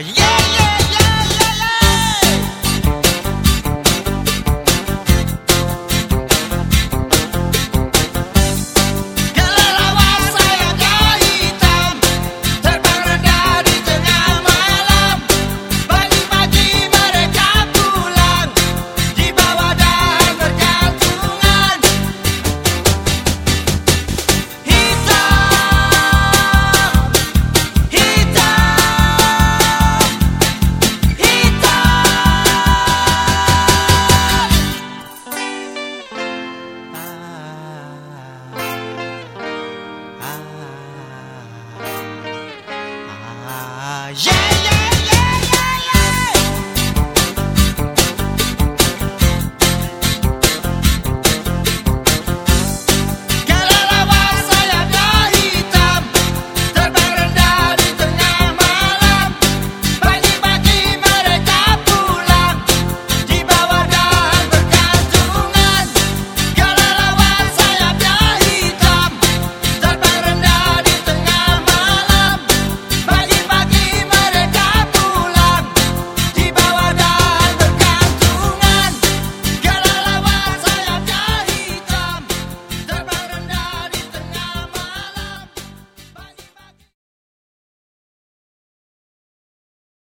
yeah.